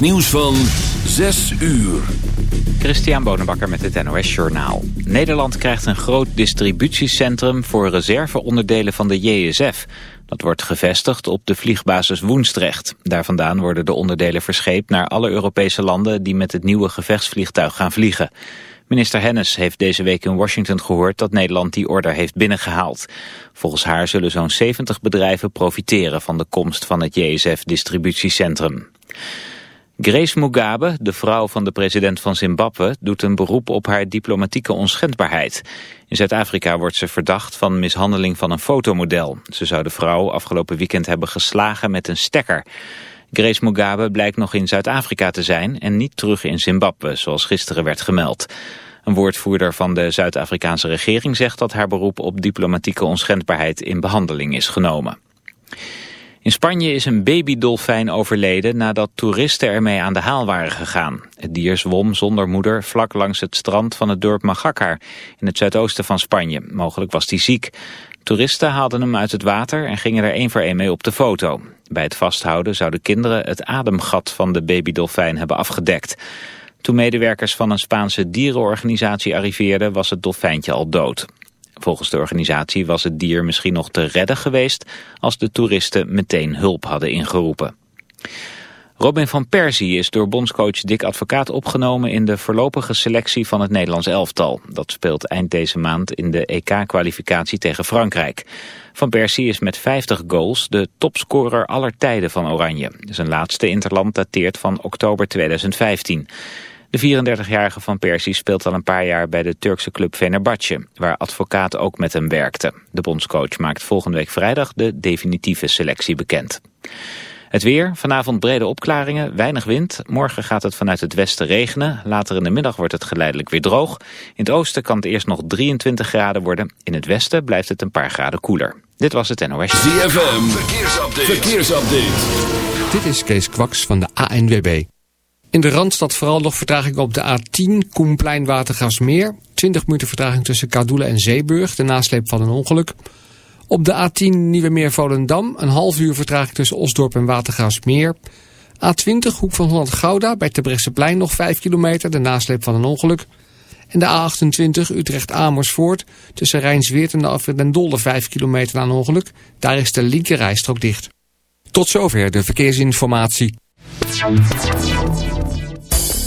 Nieuws van 6 uur. Christian Bonenbakker met het NOS Journaal. Nederland krijgt een groot distributiecentrum voor reserveonderdelen van de JSF. Dat wordt gevestigd op de vliegbasis Woensdrecht. Daar vandaan worden de onderdelen verscheept naar alle Europese landen die met het nieuwe gevechtsvliegtuig gaan vliegen. Minister Hennis heeft deze week in Washington gehoord dat Nederland die order heeft binnengehaald. Volgens haar zullen zo'n 70 bedrijven profiteren van de komst van het JSF-distributiecentrum. Grace Mugabe, de vrouw van de president van Zimbabwe, doet een beroep op haar diplomatieke onschendbaarheid. In Zuid-Afrika wordt ze verdacht van mishandeling van een fotomodel. Ze zou de vrouw afgelopen weekend hebben geslagen met een stekker. Grace Mugabe blijkt nog in Zuid-Afrika te zijn en niet terug in Zimbabwe, zoals gisteren werd gemeld. Een woordvoerder van de Zuid-Afrikaanse regering zegt dat haar beroep op diplomatieke onschendbaarheid in behandeling is genomen. In Spanje is een babydolfijn overleden nadat toeristen ermee aan de haal waren gegaan. Het dier zwom zonder moeder vlak langs het strand van het dorp Magacar in het zuidoosten van Spanje. Mogelijk was hij ziek. Toeristen haalden hem uit het water en gingen er één voor één mee op de foto. Bij het vasthouden zouden kinderen het ademgat van de babydolfijn hebben afgedekt. Toen medewerkers van een Spaanse dierenorganisatie arriveerden was het dolfijntje al dood. Volgens de organisatie was het dier misschien nog te redden geweest als de toeristen meteen hulp hadden ingeroepen. Robin van Persie is door bondscoach Dick Advocaat opgenomen in de voorlopige selectie van het Nederlands elftal. Dat speelt eind deze maand in de EK-kwalificatie tegen Frankrijk. Van Persie is met 50 goals de topscorer aller tijden van Oranje. Zijn laatste interland dateert van oktober 2015. De 34-jarige Van Persie speelt al een paar jaar bij de Turkse club Fenerbahce, waar advocaat ook met hem werkte. De bondscoach maakt volgende week vrijdag de definitieve selectie bekend. Het weer, vanavond brede opklaringen, weinig wind. Morgen gaat het vanuit het westen regenen. Later in de middag wordt het geleidelijk weer droog. In het oosten kan het eerst nog 23 graden worden. In het westen blijft het een paar graden koeler. Dit was het NOS. ZFM, verkeersupdate. verkeersupdate. Dit is Kees Kwaks van de ANWB. In de Randstad vooral nog vertraging op de A10 Koenplein Watergasmeer. 20 minuten vertraging tussen Kadoelen en Zeeburg, de nasleep van een ongeluk. Op de A10 Nieuwe Meer Volendam, een half uur vertraging tussen Osdorp en Watergasmeer. A20 Hoek van Holland-Gouda, bij Terbrechtseplein nog 5 kilometer, de nasleep van een ongeluk. En de A28 Utrecht-Amersfoort, tussen Rijnsweert en de Afrit den Dolder 5 kilometer na een ongeluk. Daar is de linkerrijstrook dicht. Tot zover de verkeersinformatie.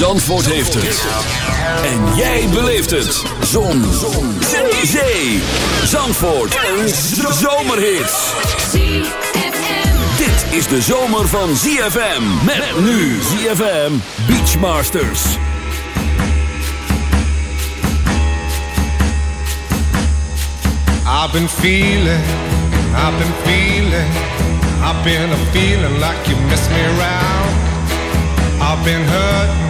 Zandvoort heeft het. En jij beleeft het. Zon. Zon. Zee. Zandvoort. Een zomerhit. Dit is de zomer van ZFM. Met nu ZFM Beachmasters. I've been feeling, I've been feeling, I've been a feeling like you miss me around. I've been hurting,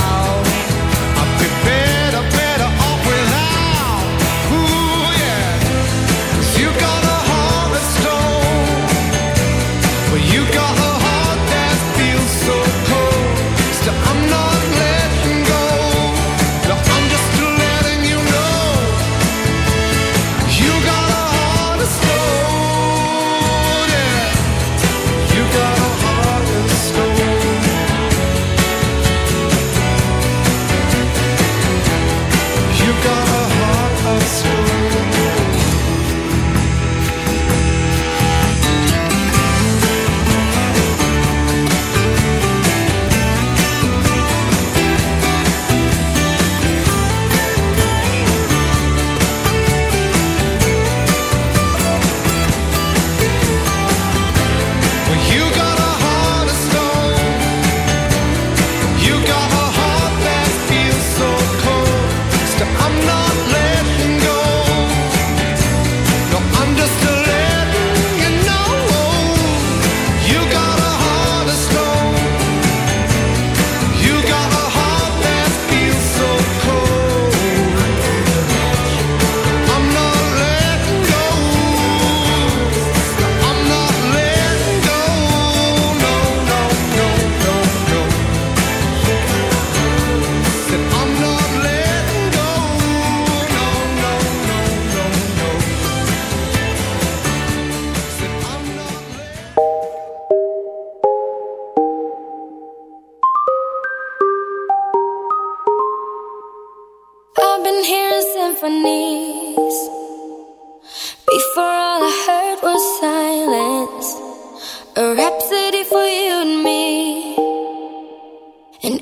And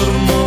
for the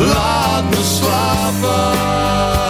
Laat me slapen.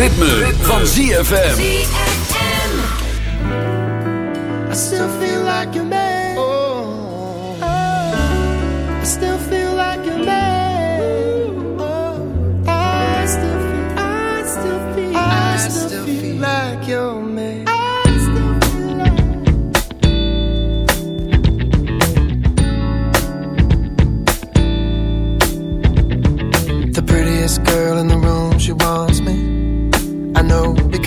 ritme, ritme. van ZFM. I still feel like a man.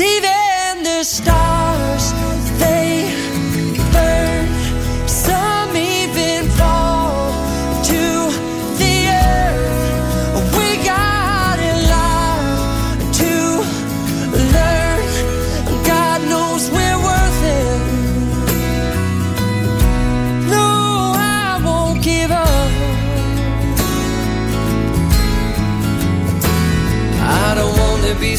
Even the stars,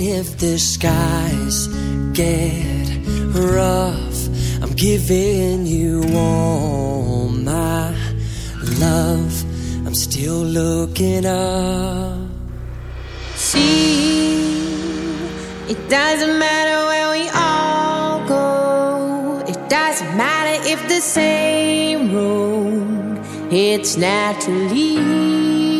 If the skies get rough. I'm giving you all my love. I'm still looking up. See, it doesn't matter where we all go. It doesn't matter if the same road. It's naturally.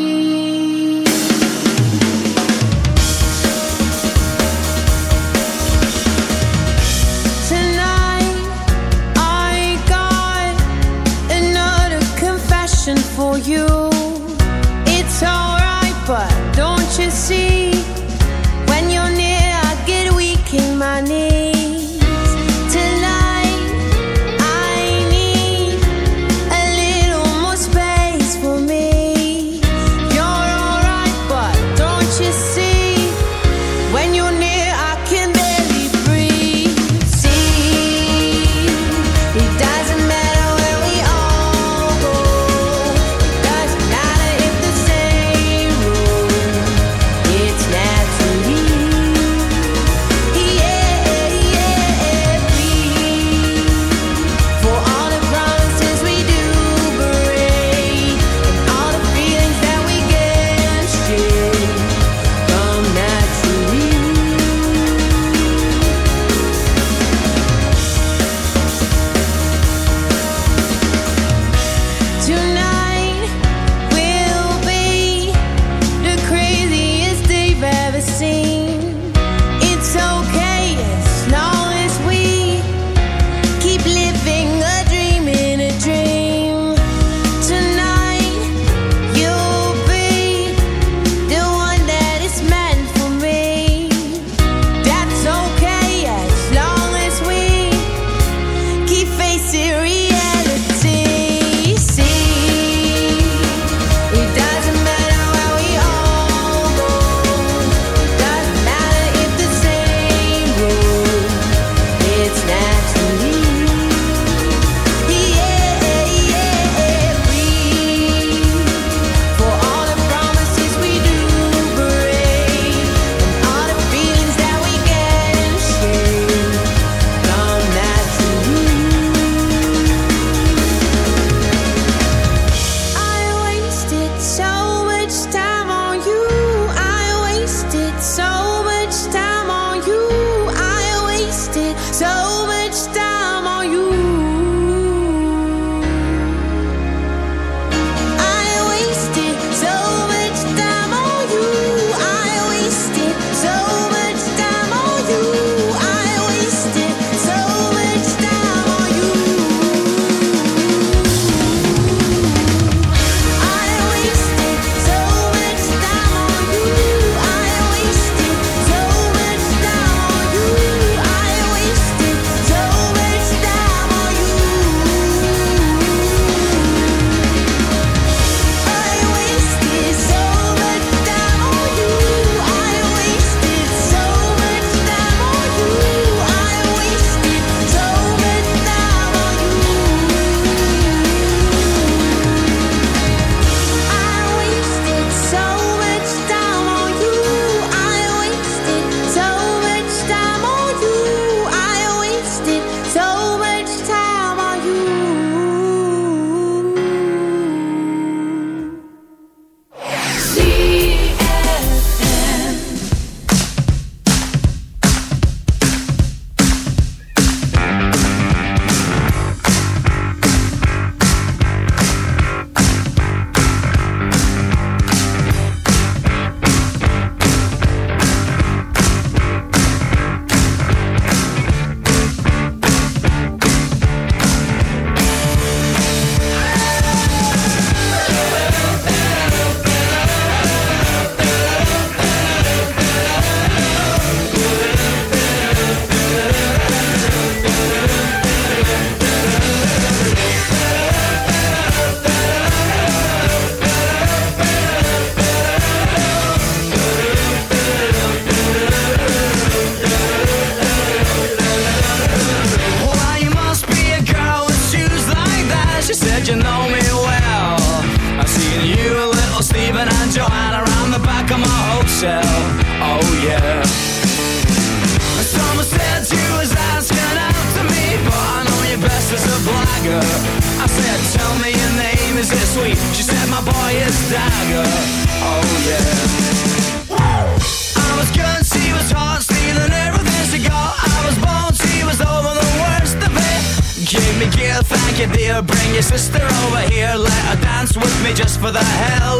Hell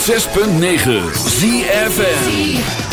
106.9 ZFN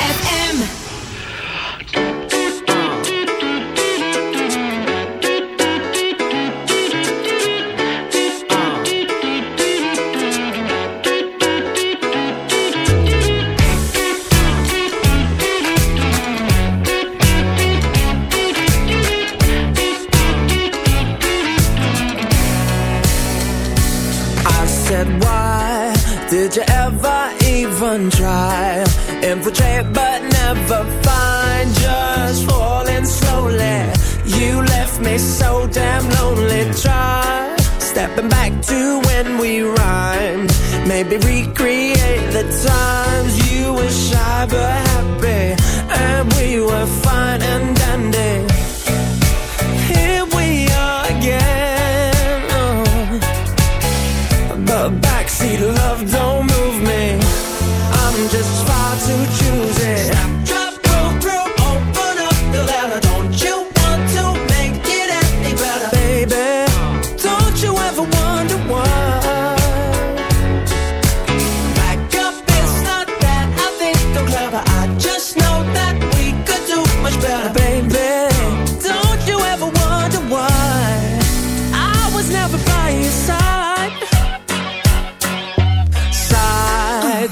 Puerto